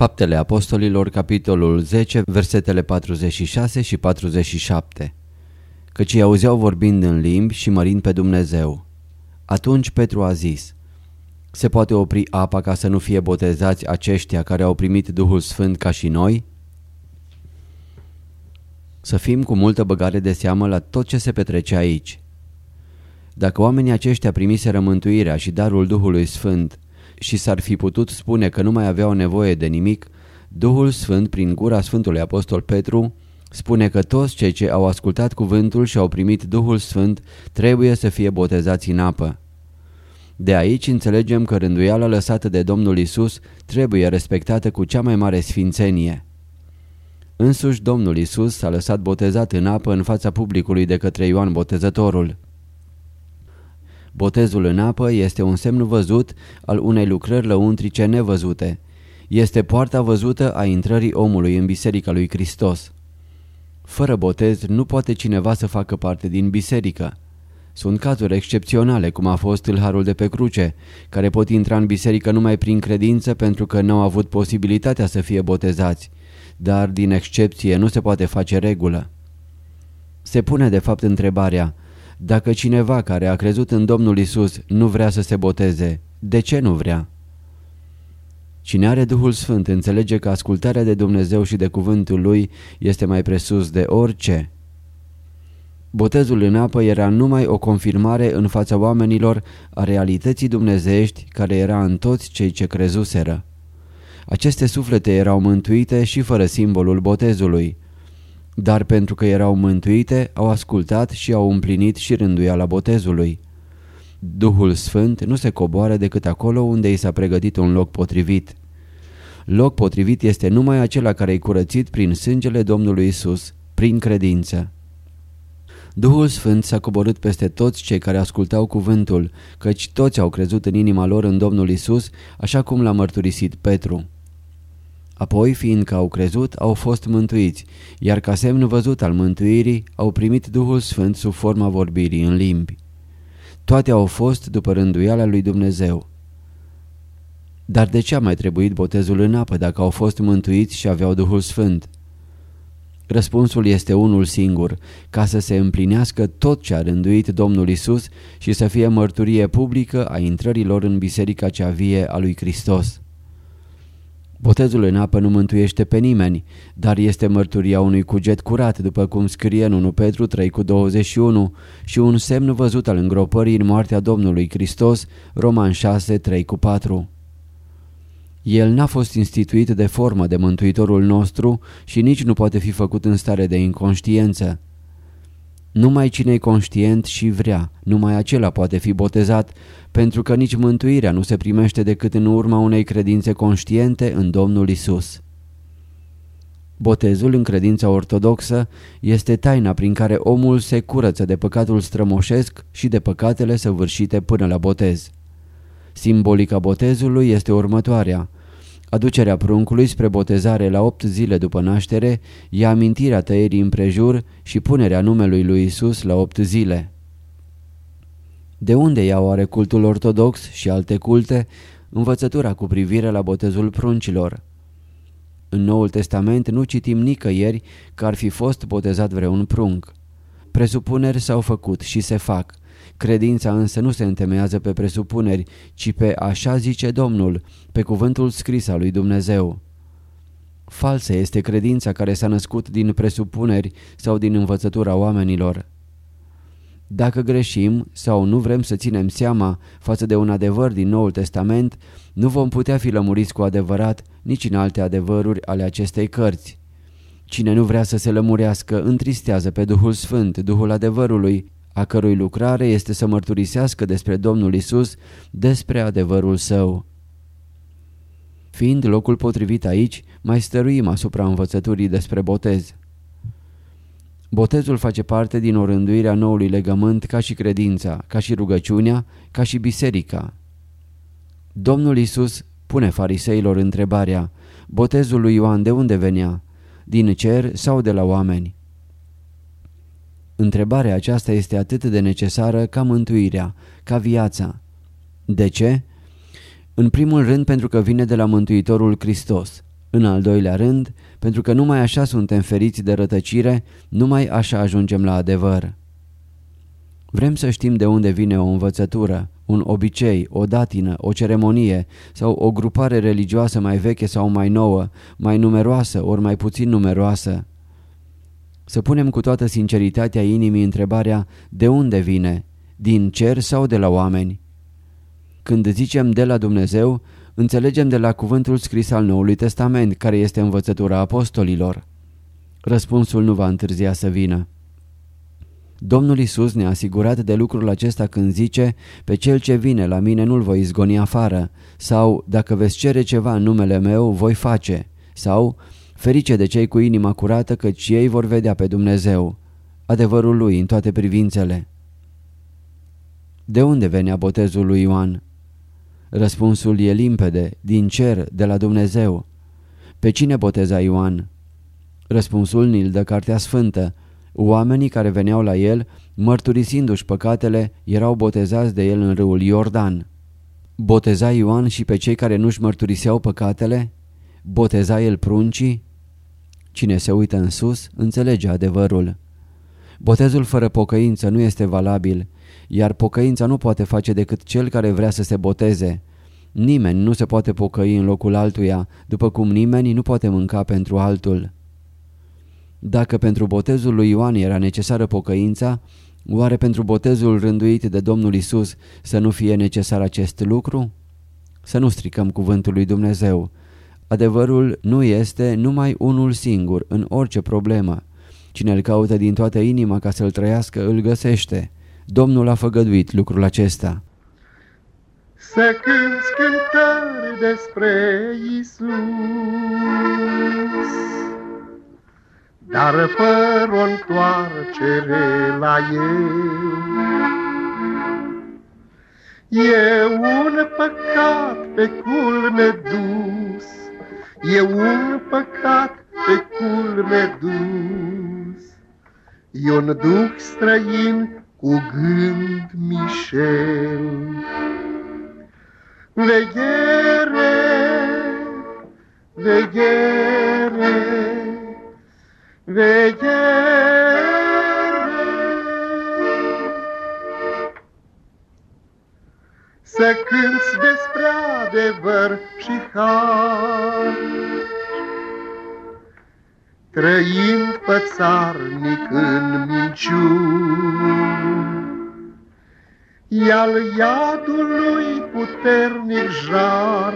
Faptele Apostolilor, capitolul 10, versetele 46 și 47 Căci îi auzeau vorbind în limbi și mărind pe Dumnezeu. Atunci Petru a zis, Se poate opri apa ca să nu fie botezați aceștia care au primit Duhul Sfânt ca și noi? Să fim cu multă băgare de seamă la tot ce se petrece aici. Dacă oamenii aceștia primiseră mântuirea și darul Duhului Sfânt și s-ar fi putut spune că nu mai aveau nevoie de nimic, Duhul Sfânt, prin gura Sfântului Apostol Petru, spune că toți cei ce au ascultat cuvântul și au primit Duhul Sfânt trebuie să fie botezați în apă. De aici înțelegem că rânduiala lăsată de Domnul Isus trebuie respectată cu cea mai mare sfințenie. Însuși Domnul Isus s-a lăsat botezat în apă în fața publicului de către Ioan Botezătorul. Botezul în apă este un semn văzut al unei lucrări lăuntrice nevăzute. Este poarta văzută a intrării omului în Biserica lui Hristos. Fără botez nu poate cineva să facă parte din biserică. Sunt cazuri excepționale, cum a fost tâlharul de pe cruce, care pot intra în biserică numai prin credință pentru că nu au avut posibilitatea să fie botezați, dar din excepție nu se poate face regulă. Se pune de fapt întrebarea, dacă cineva care a crezut în Domnul Isus nu vrea să se boteze, de ce nu vrea? Cine are Duhul Sfânt înțelege că ascultarea de Dumnezeu și de cuvântul Lui este mai presus de orice. Botezul în apă era numai o confirmare în fața oamenilor a realității dumnezeiești care era în toți cei ce crezuseră. Aceste suflete erau mântuite și fără simbolul botezului, dar pentru că erau mântuite, au ascultat și au împlinit și rânduiala botezului. Duhul Sfânt nu se coboară decât acolo unde i s-a pregătit un loc potrivit. Loc potrivit este numai acela care e curățit prin sângele Domnului Isus, prin credință. Duhul Sfânt s-a coborât peste toți cei care ascultau cuvântul, căci toți au crezut în inima lor în Domnul Isus, așa cum l-a mărturisit Petru. Apoi, fiindcă au crezut, au fost mântuiți, iar ca semn văzut al mântuirii, au primit Duhul Sfânt sub forma vorbirii în limbi. Toate au fost după rânduiala lui Dumnezeu. Dar de ce a mai trebuit botezul în apă dacă au fost mântuiți și aveau Duhul Sfânt? Răspunsul este unul singur, ca să se împlinească tot ce a rânduit Domnul Isus și să fie mărturie publică a intrărilor în biserica cea vie a lui Hristos. Botezul în apă nu mântuiește pe nimeni, dar este mărturia unui cuget curat, după cum scrie în 1 Petru 3 cu 21 și un semn văzut al îngropării în moartea Domnului Hristos, Roman 6 3 cu 4. El n-a fost instituit de formă de Mântuitorul nostru și nici nu poate fi făcut în stare de inconștiență. Numai cine e conștient și vrea, numai acela poate fi botezat, pentru că nici mântuirea nu se primește decât în urma unei credințe conștiente în Domnul Isus. Botezul în credința ortodoxă este taina prin care omul se curăță de păcatul strămoșesc și de păcatele săvârșite până la botez. Simbolica botezului este următoarea. Aducerea pruncului spre botezare la opt zile după naștere e amintirea tăierii împrejur și punerea numelui lui Isus la opt zile. De unde ia oare cultul ortodox și alte culte învățătura cu privire la botezul pruncilor? În Noul Testament nu citim nicăieri că ar fi fost botezat vreun prunc. Presupuneri s-au făcut și se fac. Credința însă nu se întemeiază pe presupuneri, ci pe așa zice Domnul, pe cuvântul scris al lui Dumnezeu. Falsă este credința care s-a născut din presupuneri sau din învățătura oamenilor. Dacă greșim sau nu vrem să ținem seama față de un adevăr din Noul Testament, nu vom putea fi lămuriți cu adevărat nici în alte adevăruri ale acestei cărți. Cine nu vrea să se lămurească, întristează pe Duhul Sfânt, Duhul adevărului, a cărui lucrare este să mărturisească despre Domnul Isus, despre adevărul său. Fiind locul potrivit aici, mai stăruim asupra învățăturii despre botez. Botezul face parte din orânduirea noului legământ ca și credința, ca și rugăciunea, ca și biserica. Domnul Isus pune fariseilor întrebarea, botezul lui Ioan de unde venea? Din cer sau de la oameni? Întrebarea aceasta este atât de necesară ca mântuirea, ca viața. De ce? În primul rând pentru că vine de la Mântuitorul Hristos. În al doilea rând, pentru că numai așa suntem feriți de rătăcire, numai așa ajungem la adevăr. Vrem să știm de unde vine o învățătură, un obicei, o datină, o ceremonie sau o grupare religioasă mai veche sau mai nouă, mai numeroasă ori mai puțin numeroasă. Să punem cu toată sinceritatea inimii întrebarea de unde vine, din cer sau de la oameni? Când zicem de la Dumnezeu, înțelegem de la cuvântul scris al Noului Testament, care este învățătura apostolilor. Răspunsul nu va întârzia să vină. Domnul Isus ne-a asigurat de lucrul acesta când zice, pe cel ce vine la mine nu-l voi izgoni afară, sau dacă veți cere ceva în numele meu, voi face, sau ferice de cei cu inima curată, căci ei vor vedea pe Dumnezeu, adevărul lui în toate privințele. De unde venea botezul lui Ioan? Răspunsul e limpede, din cer, de la Dumnezeu. Pe cine boteza Ioan? Răspunsul ni-l dă Cartea Sfântă. Oamenii care veneau la el, mărturisindu-și păcatele, erau botezați de el în râul Iordan. Boteza Ioan și pe cei care nu-și mărturiseau păcatele? Boteza el pruncii? Cine se uită în sus, înțelege adevărul. Botezul fără pocăință nu este valabil, iar pocăința nu poate face decât cel care vrea să se boteze. Nimeni nu se poate pocăi în locul altuia, după cum nimeni nu poate mânca pentru altul. Dacă pentru botezul lui Ioan era necesară pocăința, oare pentru botezul rânduit de Domnul Isus să nu fie necesar acest lucru? Să nu stricăm cuvântul lui Dumnezeu. Adevărul nu este numai unul singur în orice problemă. Cine îl caută din toată inima ca să-l trăiască, îl găsește. Domnul a făgăduit lucrul acesta. Să cânți cântări despre Isus, dar fără o întoarcere la El. E un păcat pe culme un duc străin cu gând mișel. Veghere, veghere, trăind pățarnic în minciuni. I-al iadului puternic jar,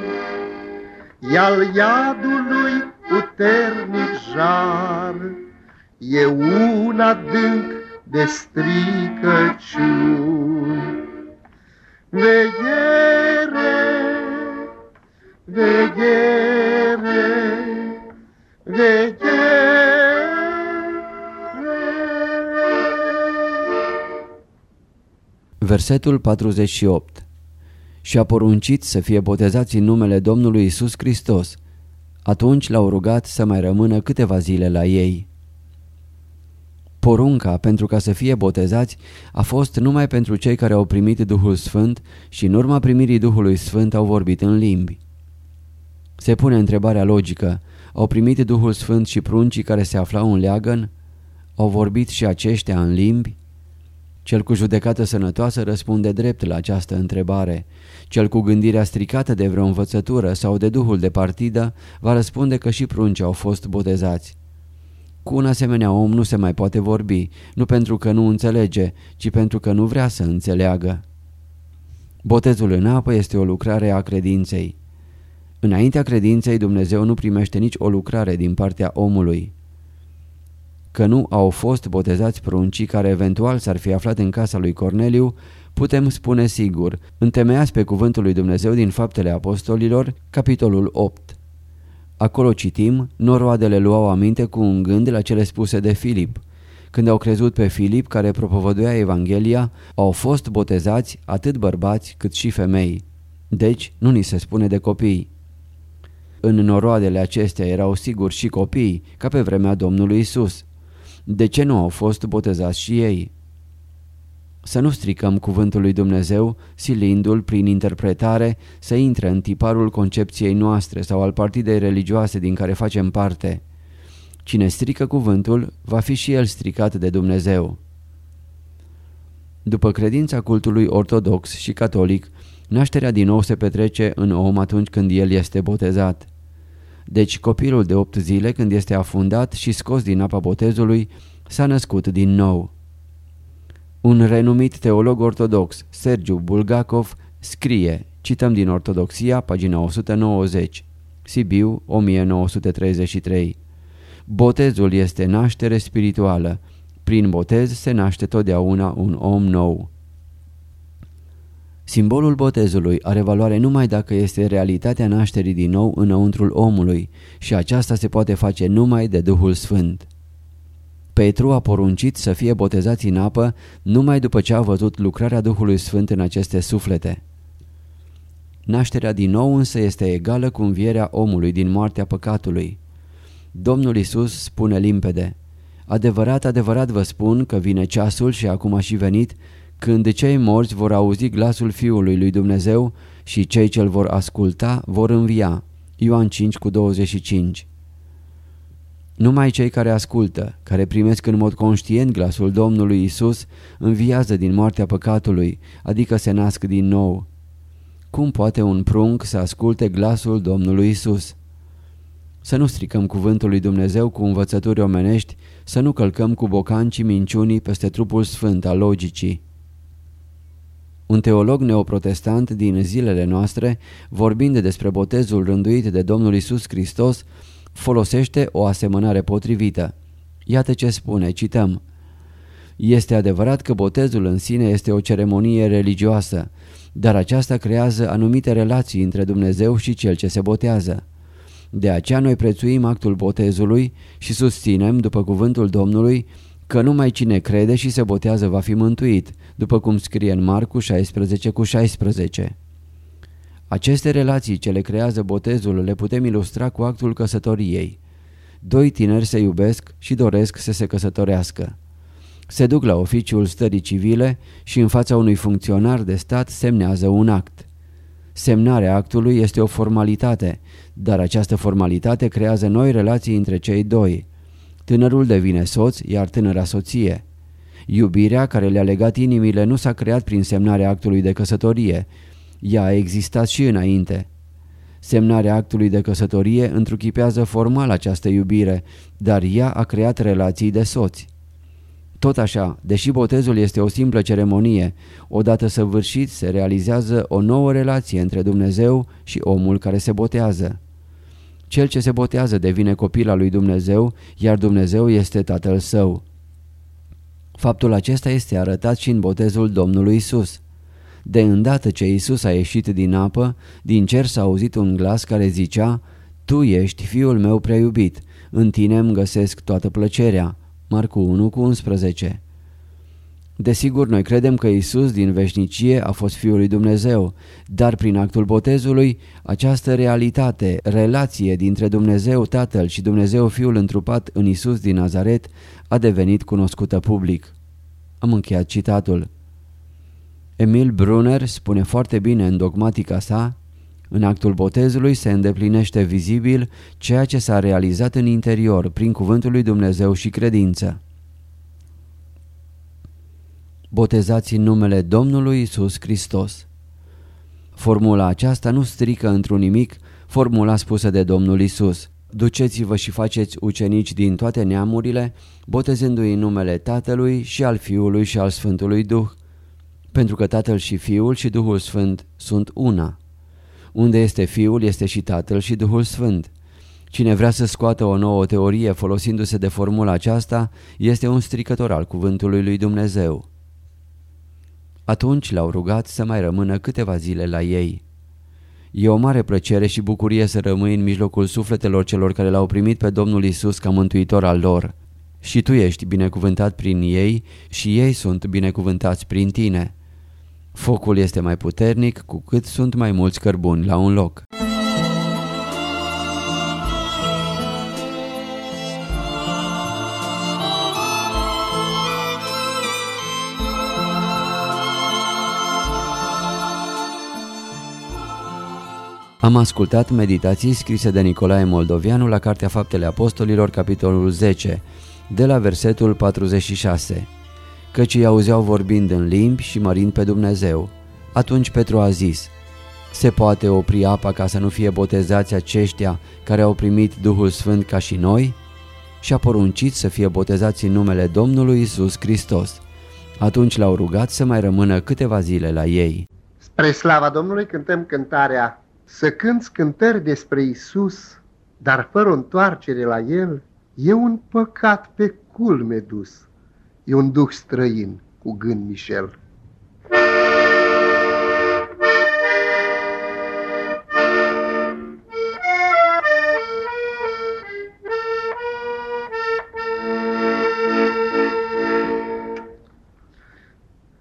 I-al iadului puternic jar, E un adânc de stricăciuni. Veghere, veghere, Versetul 48 Și a poruncit să fie botezați în numele Domnului Isus Hristos. Atunci l-au rugat să mai rămână câteva zile la ei. Porunca pentru ca să fie botezați a fost numai pentru cei care au primit Duhul Sfânt și în urma primirii Duhului Sfânt au vorbit în limbi. Se pune întrebarea logică, au primit Duhul Sfânt și pruncii care se aflau în leagăn? Au vorbit și aceștia în limbi? Cel cu judecată sănătoasă răspunde drept la această întrebare. Cel cu gândirea stricată de vreo învățătură sau de duhul de partidă va răspunde că și prunci au fost botezați. Cu un asemenea om nu se mai poate vorbi, nu pentru că nu înțelege, ci pentru că nu vrea să înțeleagă. Botezul în apă este o lucrare a credinței. Înaintea credinței Dumnezeu nu primește nici o lucrare din partea omului. Că nu au fost botezați pruncii care eventual s-ar fi aflat în casa lui Corneliu, putem spune sigur, întemeiați pe cuvântul lui Dumnezeu din Faptele Apostolilor, capitolul 8. Acolo citim, noroadele luau aminte cu un gând la cele spuse de Filip. Când au crezut pe Filip, care propovăduia Evanghelia, au fost botezați atât bărbați cât și femei. Deci, nu ni se spune de copii. În noroadele acestea erau sigur și copii, ca pe vremea Domnului Isus. De ce nu au fost botezați și ei? Să nu stricăm cuvântul lui Dumnezeu, silindu-l prin interpretare să intre în tiparul concepției noastre sau al partidei religioase din care facem parte. Cine strică cuvântul, va fi și el stricat de Dumnezeu. După credința cultului ortodox și catolic, nașterea din nou se petrece în om atunci când el este botezat. Deci copilul de opt zile, când este afundat și scos din apa botezului, s-a născut din nou. Un renumit teolog ortodox, Sergiu Bulgakov, scrie, cităm din Ortodoxia, pagina 190, Sibiu, 1933. Botezul este naștere spirituală. Prin botez se naște totdeauna un om nou. Simbolul botezului are valoare numai dacă este realitatea nașterii din nou înăuntrul omului și aceasta se poate face numai de Duhul Sfânt. Petru a poruncit să fie botezați în apă numai după ce a văzut lucrarea Duhului Sfânt în aceste suflete. Nașterea din nou însă este egală cu învierea omului din moartea păcatului. Domnul Isus spune limpede, Adevărat, adevărat vă spun că vine ceasul și acum a și venit, când cei morți vor auzi glasul Fiului lui Dumnezeu și cei ce-l vor asculta vor învia. Ioan 5 cu 25 Numai cei care ascultă, care primesc în mod conștient glasul Domnului Isus, înviază din moartea păcatului, adică se nasc din nou. Cum poate un prunc să asculte glasul Domnului Isus? Să nu stricăm cuvântul lui Dumnezeu cu învățături omenești, să nu călcăm cu bocancii minciunii peste trupul sfânt al logicii. Un teolog neoprotestant din zilele noastre, vorbind despre botezul rânduit de Domnul Isus Hristos, folosește o asemănare potrivită. Iată ce spune, cităm. Este adevărat că botezul în sine este o ceremonie religioasă, dar aceasta creează anumite relații între Dumnezeu și cel ce se botează. De aceea noi prețuim actul botezului și susținem, după cuvântul Domnului, că numai cine crede și se botează va fi mântuit, după cum scrie în Marcu 16 cu 16. Aceste relații ce le creează botezul le putem ilustra cu actul căsătoriei. Doi tineri se iubesc și doresc să se căsătorească. Se duc la oficiul stării civile și în fața unui funcționar de stat semnează un act. Semnarea actului este o formalitate, dar această formalitate creează noi relații între cei doi. Tânărul devine soț, iar tânăra soție. Iubirea care le-a legat inimile nu s-a creat prin semnarea actului de căsătorie. Ea a existat și înainte. Semnarea actului de căsătorie întruchipează formal această iubire, dar ea a creat relații de soți. Tot așa, deși botezul este o simplă ceremonie, odată săvârșit se realizează o nouă relație între Dumnezeu și omul care se botează. Cel ce se botează devine copil al lui Dumnezeu, iar Dumnezeu este tatăl său. Faptul acesta este arătat și în botezul Domnului Isus. De îndată ce Isus a ieșit din apă, din cer s-a auzit un glas care zicea, Tu ești fiul meu preiubit, în tine îmi găsesc toată plăcerea. Marcu 1 cu 11 Desigur, noi credem că Isus din veșnicie a fost Fiul lui Dumnezeu, dar prin actul botezului, această realitate, relație dintre Dumnezeu Tatăl și Dumnezeu Fiul întrupat în Isus din Nazaret a devenit cunoscută public. Am încheiat citatul. Emil Brunner spune foarte bine în dogmatica sa, în actul botezului se îndeplinește vizibil ceea ce s-a realizat în interior prin cuvântul lui Dumnezeu și credință. Botezați în numele Domnului Isus Hristos. Formula aceasta nu strică într-un nimic formula spusă de Domnul Isus. Duceți-vă și faceți ucenici din toate neamurile, botezându-i în numele Tatălui și al Fiului și al Sfântului Duh, pentru că Tatăl și Fiul și Duhul Sfânt sunt una. Unde este Fiul, este și Tatăl și Duhul Sfânt. Cine vrea să scoată o nouă teorie folosindu-se de formula aceasta, este un stricător al cuvântului lui Dumnezeu. Atunci l-au rugat să mai rămână câteva zile la ei. E o mare plăcere și bucurie să rămâi în mijlocul sufletelor celor care l-au primit pe Domnul Isus ca mântuitor al lor. Și tu ești binecuvântat prin ei și ei sunt binecuvântați prin tine. Focul este mai puternic cu cât sunt mai mulți cărbuni la un loc. Am ascultat meditații scrise de Nicolae Moldovianu la Cartea Faptele Apostolilor, capitolul 10, de la versetul 46. Căci îi auzeau vorbind în limbi și mărind pe Dumnezeu. Atunci Petru a zis, Se poate opri apa ca să nu fie botezați aceștia care au primit Duhul Sfânt ca și noi? Și a poruncit să fie botezați în numele Domnului Isus Hristos. Atunci l-au rugat să mai rămână câteva zile la ei. Spre slava Domnului cântăm cântarea să cânți cântări despre Isus, dar fără o întoarcere la El, e un păcat pe culme dus, e un duh străin cu gând Michel.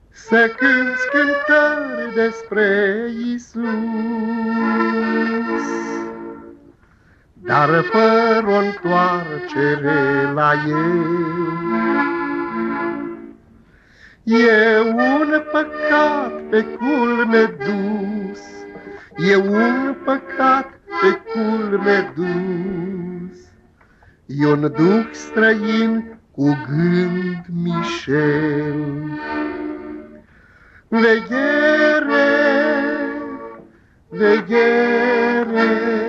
Să cânți cântări despre Isus, dar fără o întoarcere la El. E un păcat pe culme dus, E un păcat pe culme dus, E un duh străin cu gând mișel. Veghere, veghere,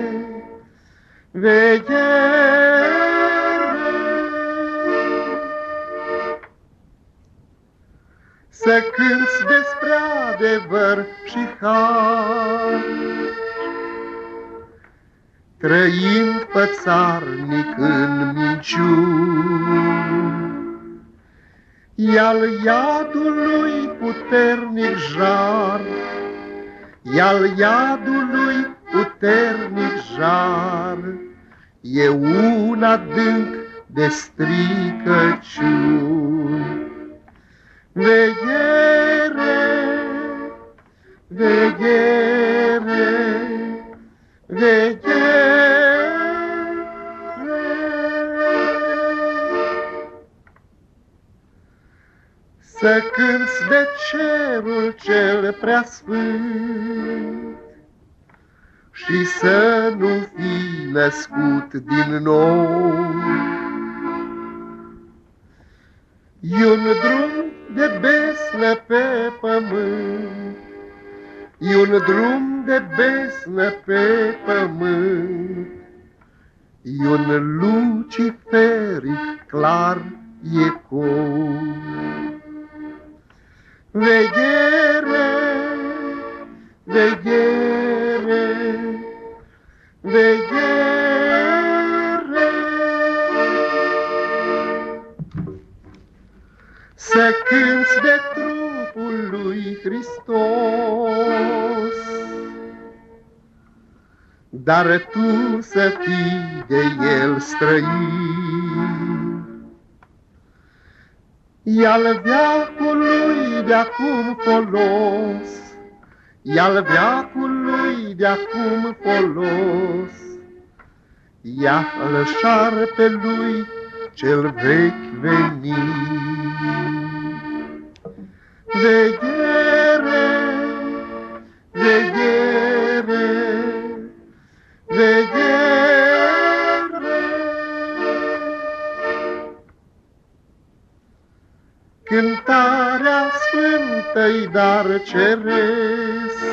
veghere. Să cânți despre adevăr și har, Trăind pățarnic în minciuni, al iadului puternic jar, al iadului puternic jar, E un adânc de stricăciuni. Veghere, veghere, veghere, Să cânți de cerul cel prea sfânt Și să nu fii născut din nou. E un drum de besnă pe pământ, E un drum de besnă pe pământ, E un luciferic clar ecou. Veghere, veghere, veghere. Să cânți de trupul lui Hristos, Dar tu să fii de el străin. I-al veacului de-acum folos, I-al veacului de-acum folos, Ia-l șarpelui cel vechi venit. Veghere, veghere, veghere, Cântarea Sfântului tăi dar ceresc.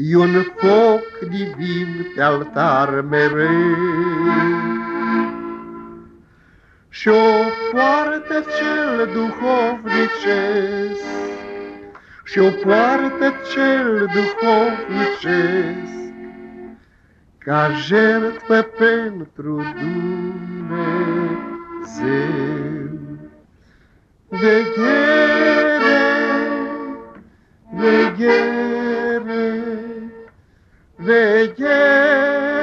E un foc divin pe altar mereu. Și o poartă cel duhovnicesc, Și o poartă cel duhovnicesc, Ca jertfă pentru Dumnezeu. Veghere, veghere, veche.